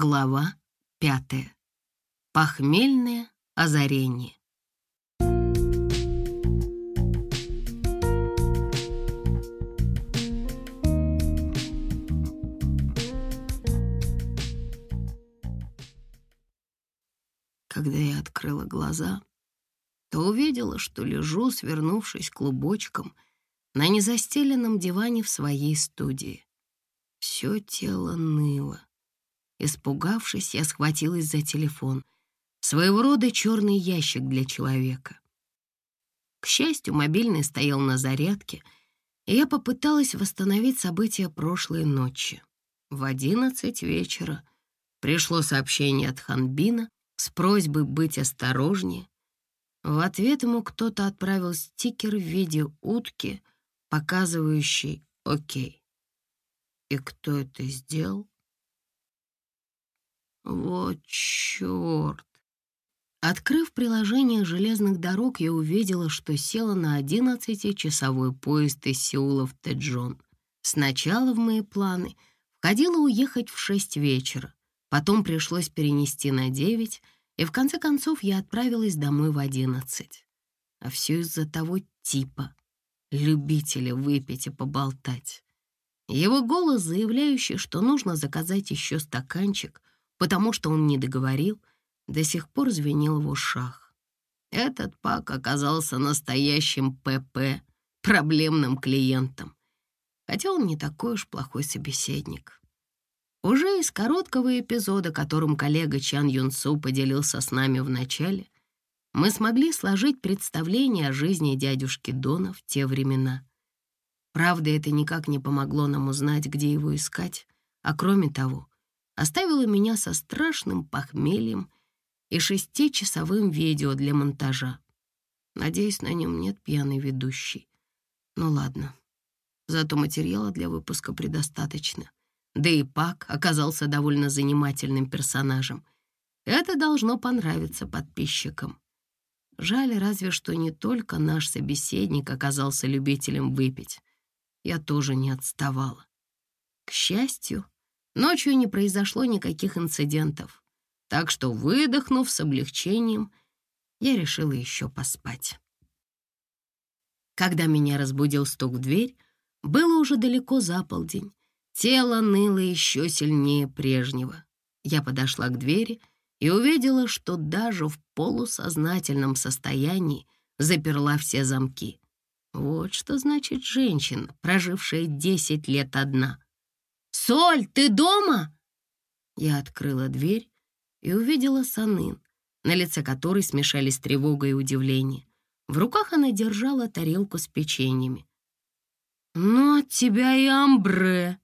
Глава пятая. Похмельное озарение. Когда я открыла глаза, то увидела, что лежу, свернувшись клубочком, на незастеленном диване в своей студии. Все тело ныло. Испугавшись, я схватилась за телефон. Своего рода черный ящик для человека. К счастью, мобильный стоял на зарядке, и я попыталась восстановить события прошлой ночи. В одиннадцать вечера пришло сообщение от Ханбина с просьбой быть осторожнее. В ответ ему кто-то отправил стикер в виде утки, показывающий «Окей». И кто это сделал? Вот чёрт! Открыв приложение железных дорог, я увидела, что села на 11-часовой поезд из Сеула в Тэджон. Сначала в мои планы входило уехать в 6 вечера, потом пришлось перенести на 9, и в конце концов я отправилась домой в 11. А все из-за того типа, любителя выпить и поболтать. Его голос, заявляющий, что нужно заказать еще стаканчик, потому что он не договорил, до сих пор звенел в ушах. Этот Пак оказался настоящим ПП, проблемным клиентом, хотя он не такой уж плохой собеседник. Уже из короткого эпизода, которым коллега Чан Юн Су поделился с нами в начале, мы смогли сложить представление о жизни дядюшки Дона в те времена. Правда, это никак не помогло нам узнать, где его искать, а кроме того, оставила меня со страшным похмельем и шестичасовым видео для монтажа. Надеюсь, на нем нет пьяной ведущей. Ну ладно, зато материала для выпуска предостаточно. Да и Пак оказался довольно занимательным персонажем. Это должно понравиться подписчикам. Жаль разве что не только наш собеседник оказался любителем выпить. Я тоже не отставала. К счастью, Ночью не произошло никаких инцидентов, так что, выдохнув с облегчением, я решила еще поспать. Когда меня разбудил стук в дверь, было уже далеко за полдень. Тело ныло еще сильнее прежнего. Я подошла к двери и увидела, что даже в полусознательном состоянии заперла все замки. Вот что значит женщина, прожившая десять лет одна — «Соль, ты дома?» Я открыла дверь и увидела Санын, на лице которой смешались тревога и удивление. В руках она держала тарелку с печеньями. «Ну, от тебя и амбре!»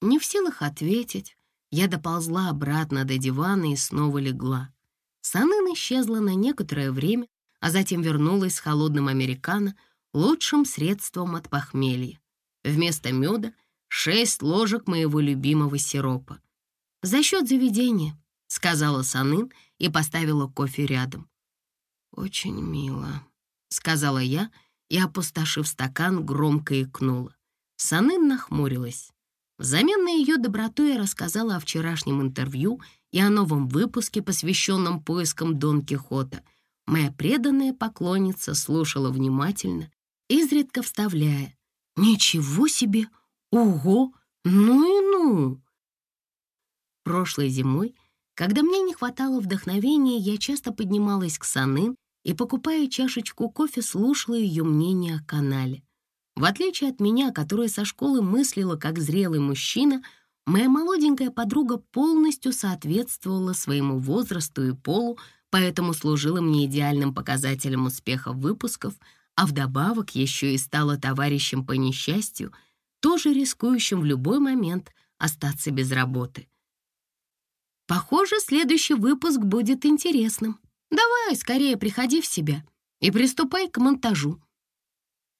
Не в силах ответить, я доползла обратно до дивана и снова легла. Санын исчезла на некоторое время, а затем вернулась с холодным американо, лучшим средством от похмелья. Вместо меда шесть ложек моего любимого сиропа. «За счет заведения», — сказала Санын и поставила кофе рядом. «Очень мило», — сказала я и, опустошив стакан, громко икнула. Санын нахмурилась. Взамен на ее доброту я рассказала о вчерашнем интервью и о новом выпуске, посвященном поискам Дон Кихота. Моя преданная поклонница слушала внимательно, изредка вставляя «Ничего себе! Ого! Ну и ну! Прошлой зимой, когда мне не хватало вдохновения, я часто поднималась к Санын и, покупая чашечку кофе, слушала ее мнение о канале. В отличие от меня, которая со школы мыслила как зрелый мужчина, моя молоденькая подруга полностью соответствовала своему возрасту и полу, поэтому служила мне идеальным показателем успеха выпусков, а вдобавок еще и стала товарищем по несчастью — тоже рискующим в любой момент остаться без работы. Похоже, следующий выпуск будет интересным. Давай, скорее приходи в себя и приступай к монтажу.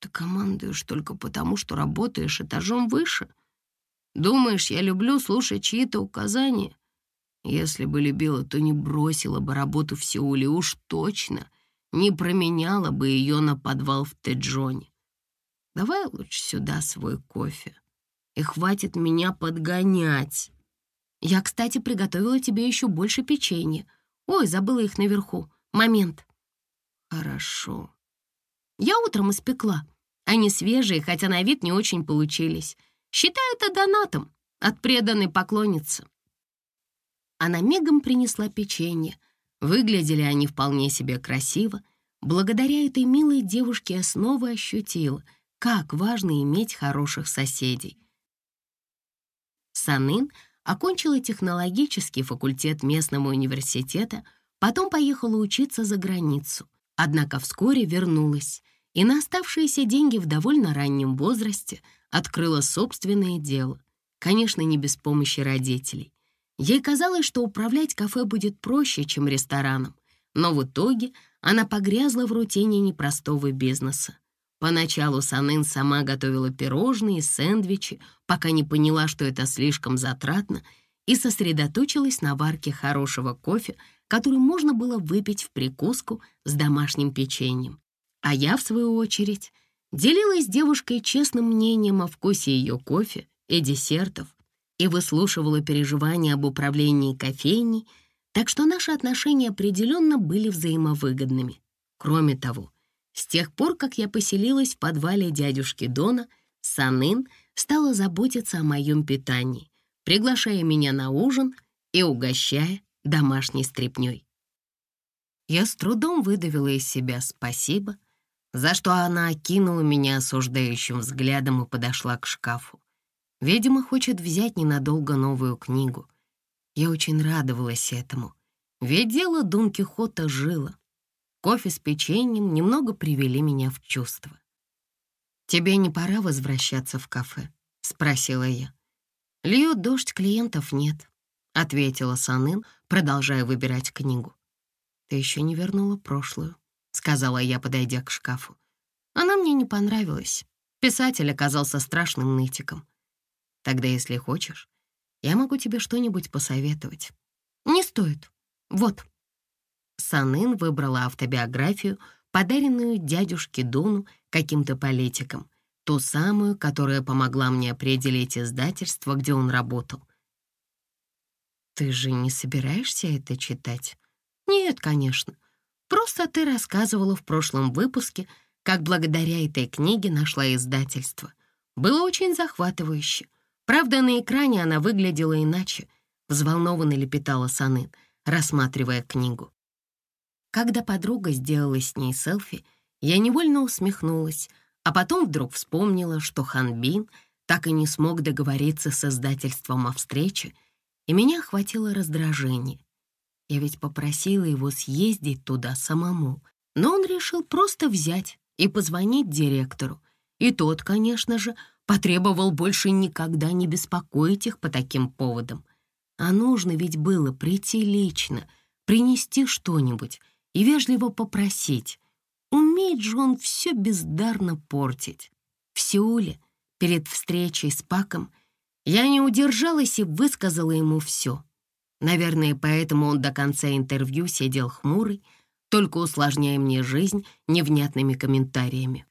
Ты командуешь только потому, что работаешь этажом выше. Думаешь, я люблю слушать чьи-то указания? Если бы любила, то не бросила бы работу в Сеуле, уж точно не променяла бы ее на подвал в Теджоне. Давай лучше сюда свой кофе. И хватит меня подгонять. Я, кстати, приготовила тебе еще больше печенья. Ой, забыла их наверху. Момент. Хорошо. Я утром испекла. Они свежие, хотя на вид не очень получились. Считаю это донатом от преданной поклонницы. Она мигом принесла печенье. Выглядели они вполне себе красиво. Благодаря этой милой девушке я снова ощутила, как важно иметь хороших соседей. Санын окончила технологический факультет местного университета, потом поехала учиться за границу, однако вскоре вернулась и на оставшиеся деньги в довольно раннем возрасте открыла собственное дело, конечно, не без помощи родителей. Ей казалось, что управлять кафе будет проще, чем рестораном, но в итоге она погрязла в рутине непростого бизнеса. Поначалу Санын сама готовила пирожные, сэндвичи, пока не поняла, что это слишком затратно, и сосредоточилась на варке хорошего кофе, который можно было выпить в прикуску с домашним печеньем. А я, в свою очередь, делилась с девушкой честным мнением о вкусе ее кофе и десертов и выслушивала переживания об управлении кофейней, так что наши отношения определенно были взаимовыгодными. Кроме того, с тех пор, как я поселилась в подвале дядюшки Дона, Санын стала заботиться о моем питании, приглашая меня на ужин и угощая домашней стряпнёй. Я с трудом выдавила из себя спасибо, за что она окинула меня осуждающим взглядом и подошла к шкафу. Видимо, хочет взять ненадолго новую книгу. Я очень радовалась этому, ведь дело Дон Кихота жило. Кофе с печеньем немного привели меня в чувство. «Тебе не пора возвращаться в кафе?» — спросила я. «Льет дождь, клиентов нет», — ответила Санын, продолжая выбирать книгу. «Ты еще не вернула прошлую», — сказала я, подойдя к шкафу. Она мне не понравилась. Писатель оказался страшным нытиком. Тогда, если хочешь, я могу тебе что-нибудь посоветовать. Не стоит. Вот. Санын выбрала автобиографию, подаренную дядюшке Дону каким-то политиком, ту самую, которая помогла мне определить издательство, где он работал. «Ты же не собираешься это читать?» «Нет, конечно. Просто ты рассказывала в прошлом выпуске, как благодаря этой книге нашла издательство. Было очень захватывающе. Правда, на экране она выглядела иначе», — взволнованно лепетала Санын, рассматривая книгу. Когда подруга сделала с ней селфи, я невольно усмехнулась, а потом вдруг вспомнила, что Ханбин так и не смог договориться с издательством о встрече, и меня охватило раздражение. Я ведь попросила его съездить туда самому, но он решил просто взять и позвонить директору. И тот, конечно же, потребовал больше никогда не беспокоить их по таким поводам. А нужно ведь было прийти лично, принести что-нибудь, и вежливо попросить. Умеет же он все бездарно портить. В Сеуле, перед встречей с Паком, я не удержалась и высказала ему все. Наверное, поэтому он до конца интервью сидел хмурый, только усложняя мне жизнь невнятными комментариями.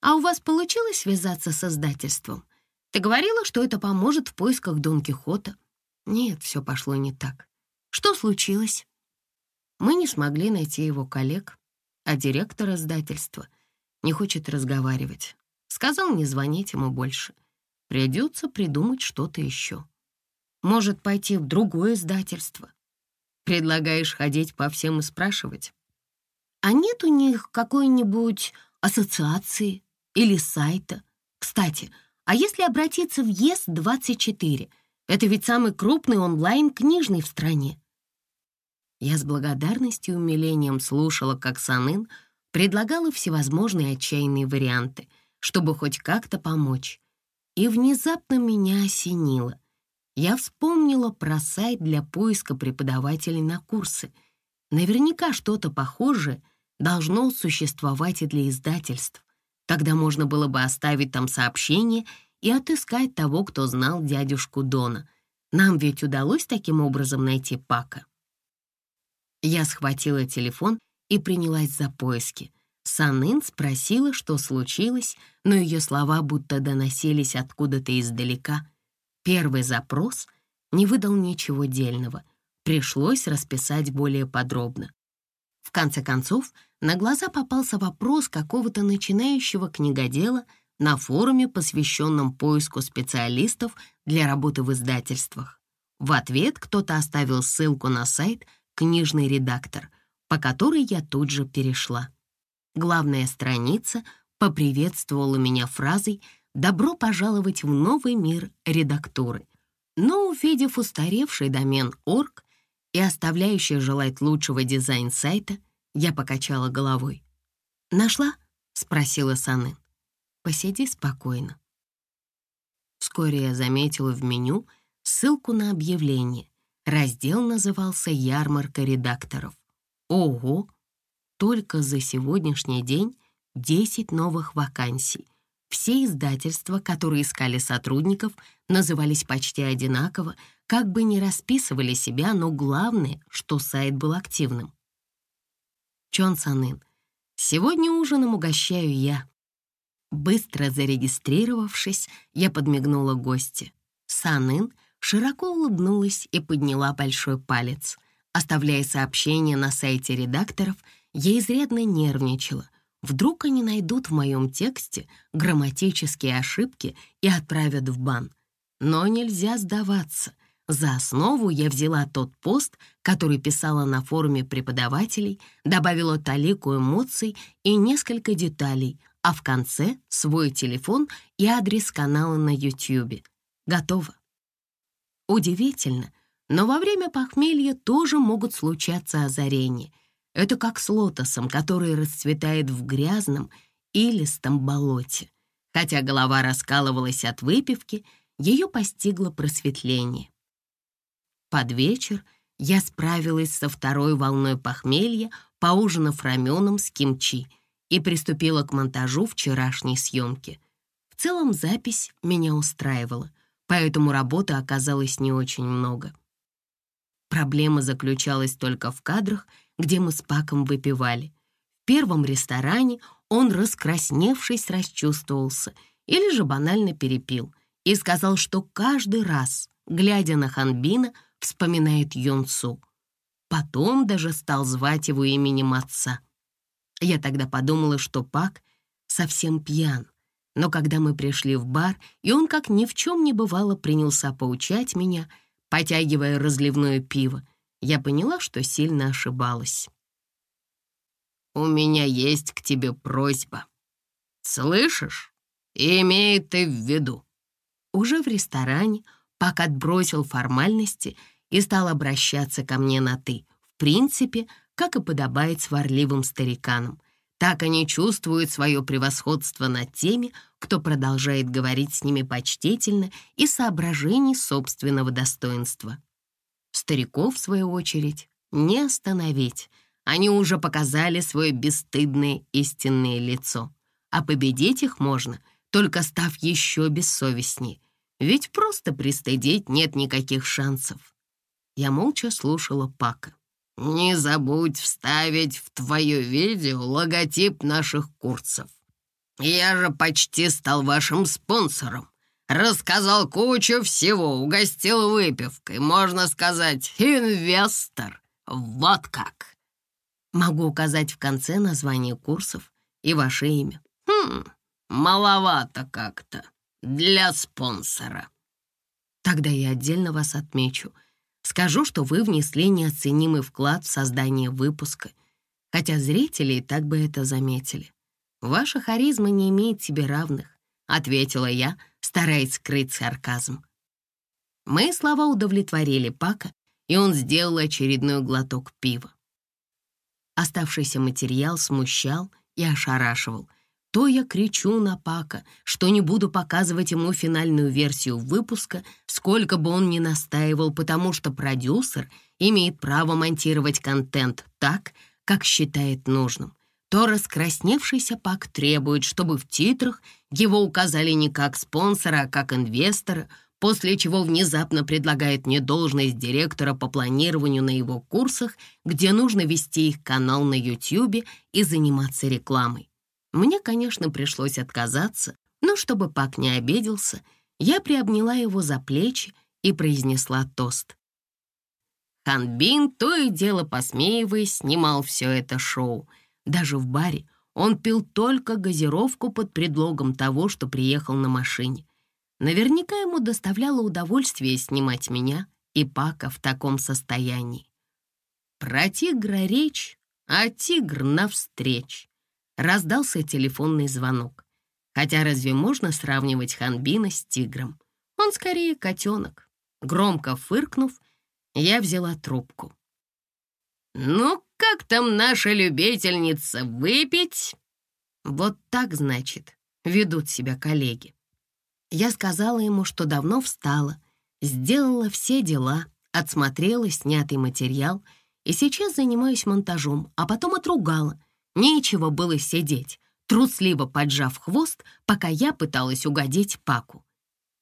«А у вас получилось связаться с издательством? Ты говорила, что это поможет в поисках Дон Кихота?» «Нет, все пошло не так. Что случилось?» Мы не смогли найти его коллег, а директор издательства не хочет разговаривать. Сказал не звонить ему больше. Придется придумать что-то еще. Может, пойти в другое издательство. Предлагаешь ходить по всем и спрашивать? А нет у них какой-нибудь ассоциации или сайта? Кстати, а если обратиться в ЕС-24? Это ведь самый крупный онлайн-книжный в стране. Я с благодарностью и умилением слушала, как Санын предлагала всевозможные отчаянные варианты, чтобы хоть как-то помочь. И внезапно меня осенило. Я вспомнила про сайт для поиска преподавателей на курсы. Наверняка что-то похожее должно существовать и для издательств. Тогда можно было бы оставить там сообщение и отыскать того, кто знал дядюшку Дона. Нам ведь удалось таким образом найти Пака. Я схватила телефон и принялась за поиски. Санын спросила, что случилось, но ее слова будто доносились откуда-то издалека. Первый запрос не выдал ничего дельного. Пришлось расписать более подробно. В конце концов, на глаза попался вопрос какого-то начинающего книгодела на форуме, посвященном поиску специалистов для работы в издательствах. В ответ кто-то оставил ссылку на сайт «Книжный редактор», по которой я тут же перешла. Главная страница поприветствовала меня фразой «Добро пожаловать в новый мир редактуры». Но, увидев устаревший домен .org и оставляющий желать лучшего дизайн сайта, я покачала головой. «Нашла?» — спросила Санын. «Посиди спокойно». Вскоре я заметила в меню ссылку на объявление. Раздел назывался «Ярмарка редакторов». Ого! Только за сегодняшний день 10 новых вакансий. Все издательства, которые искали сотрудников, назывались почти одинаково, как бы не расписывали себя, но главное, что сайт был активным. Чон Санын, сегодня ужином угощаю я. Быстро зарегистрировавшись, я подмигнула гости. Санын широко улыбнулась и подняла большой палец. Оставляя сообщение на сайте редакторов, я изрядно нервничала. Вдруг они найдут в моем тексте грамматические ошибки и отправят в бан. Но нельзя сдаваться. За основу я взяла тот пост, который писала на форуме преподавателей, добавила талику эмоций и несколько деталей, а в конце — свой телефон и адрес канала на YouTube. Готово. Удивительно, но во время похмелья тоже могут случаться озарения. Это как с лотосом, который расцветает в грязном и болоте. Хотя голова раскалывалась от выпивки, ее постигло просветление. Под вечер я справилась со второй волной похмелья, поужинав раменом с кимчи, и приступила к монтажу вчерашней съемки. В целом запись меня устраивала — поэтому работы оказалось не очень много. Проблема заключалась только в кадрах, где мы с Паком выпивали. В первом ресторане он, раскрасневшись, расчувствовался или же банально перепил и сказал, что каждый раз, глядя на Ханбина, вспоминает Юнцу. Потом даже стал звать его именем отца. Я тогда подумала, что Пак совсем пьян, но когда мы пришли в бар, и он, как ни в чем не бывало, принялся поучать меня, потягивая разливное пиво, я поняла, что сильно ошибалась. «У меня есть к тебе просьба. Слышишь? Имей ты в виду». Уже в ресторане Пак отбросил формальности и стал обращаться ко мне на «ты», в принципе, как и подобает сварливым стариканам — так они чувствуют свое превосходство над теми, кто продолжает говорить с ними почтительно и соображений собственного достоинства. Стариков, в свою очередь, не остановить. Они уже показали свое бесстыдное истинное лицо. А победить их можно, только став еще бессовестнее. Ведь просто пристыдить нет никаких шансов. Я молча слушала Пака. Не забудь вставить в твое видео логотип наших курсов. Я же почти стал вашим спонсором. Рассказал кучу всего, угостил выпивкой. Можно сказать, инвестор. Вот как. Могу указать в конце название курсов и ваше имя. Хм, маловато как-то для спонсора. Тогда я отдельно вас отмечу — Скажу, что вы внесли неоценимый вклад в создание выпуска, хотя зрители и так бы это заметили. Ваша харизма не имеет себе равных, ответила я, стараясь скрыть сарказм. Мои слова удовлетворили Пака, и он сделал очередной глоток пива. Оставшийся материал смущал и ошарашивал — то я кричу на Пака, что не буду показывать ему финальную версию выпуска, сколько бы он ни настаивал, потому что продюсер имеет право монтировать контент так, как считает нужным. То раскрасневшийся Пак требует, чтобы в титрах его указали не как спонсора, а как инвестора, после чего внезапно предлагает мне должность директора по планированию на его курсах, где нужно вести их канал на YouTube и заниматься рекламой. Мне, конечно, пришлось отказаться, но чтобы Пак не обиделся, я приобняла его за плечи и произнесла тост. Ханбин, то и дело посмеиваясь, снимал все это шоу. Даже в баре он пил только газировку под предлогом того, что приехал на машине. Наверняка ему доставляло удовольствие снимать меня и Пака в таком состоянии. Про тигра речь, а тигр навстреч. Раздался телефонный звонок. Хотя разве можно сравнивать Ханбина с тигром? Он скорее котенок. Громко фыркнув, я взяла трубку. «Ну, как там наша любительница выпить?» Вот так, значит, ведут себя коллеги. Я сказала ему, что давно встала, сделала все дела, отсмотрела снятый материал и сейчас занимаюсь монтажом, а потом отругала. Нечего было сидеть, трусливо поджав хвост, пока я пыталась угодить Паку.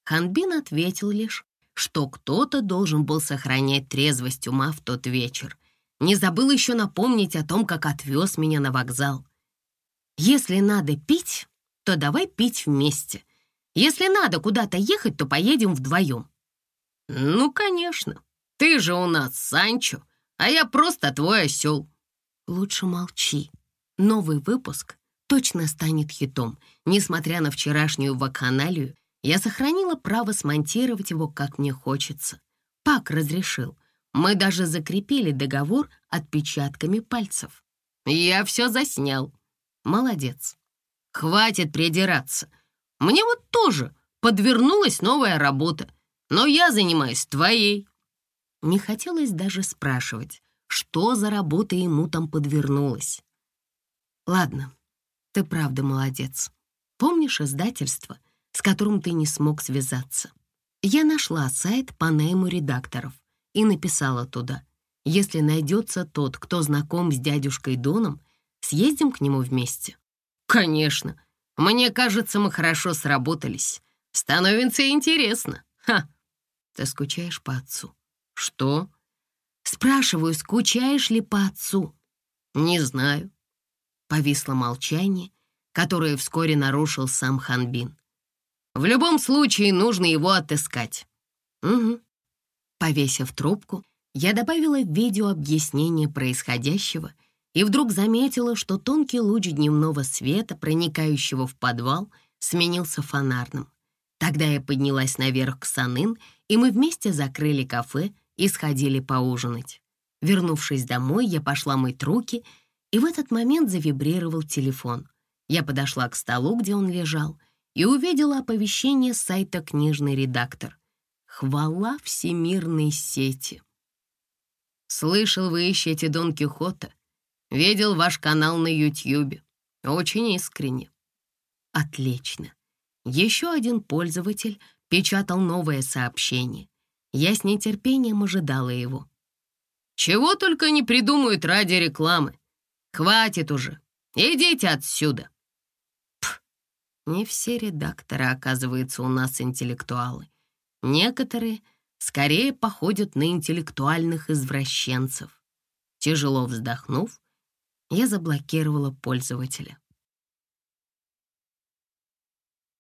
Ханбин ответил лишь, что кто-то должен был сохранять трезвость ума в тот вечер. Не забыл еще напомнить о том, как отвез меня на вокзал. Если надо пить, то давай пить вместе. Если надо куда-то ехать, то поедем вдвоем». «Ну, конечно. Ты же у нас Санчо, а я просто твой осел». «Лучше молчи. Новый выпуск точно станет хитом. Несмотря на вчерашнюю вакханалию, я сохранила право смонтировать его, как мне хочется. Пак разрешил. Мы даже закрепили договор отпечатками пальцев. Я все заснял. Молодец. Хватит придираться. Мне вот тоже подвернулась новая работа, но я занимаюсь твоей». Не хотелось даже спрашивать, что за работа ему там подвернулась. «Ладно, ты правда молодец. Помнишь издательство, с которым ты не смог связаться? Я нашла сайт по найму редакторов и написала туда. Если найдется тот, кто знаком с дядюшкой Доном, съездим к нему вместе». «Конечно», мне кажется, мы хорошо сработались. Становится интересно. Ха! Ты скучаешь по отцу? Что? Спрашиваю, скучаешь ли по отцу? Не знаю. Повисло молчание, которое вскоре нарушил сам Ханбин. В любом случае нужно его отыскать. Угу. Повесив трубку, я добавила в видео объяснение происходящего — и вдруг заметила, что тонкий луч дневного света, проникающего в подвал, сменился фонарным. Тогда я поднялась наверх к Санын, и мы вместе закрыли кафе и сходили поужинать. Вернувшись домой, я пошла мыть руки, и в этот момент завибрировал телефон. Я подошла к столу, где он лежал, и увидела оповещение сайта «Книжный редактор». Хвала всемирной сети. «Слышал, вы ищете Дон Кихота. Видел ваш канал на Ютьюбе. Очень искренне. Отлично. Еще один пользователь печатал новое сообщение. Я с нетерпением ожидала его. Чего только не придумают ради рекламы. Хватит уже. Идите отсюда. Пф, не все редакторы, оказывается, у нас интеллектуалы. Некоторые скорее походят на интеллектуальных извращенцев. Тяжело вздохнув, я заблокировала пользователя.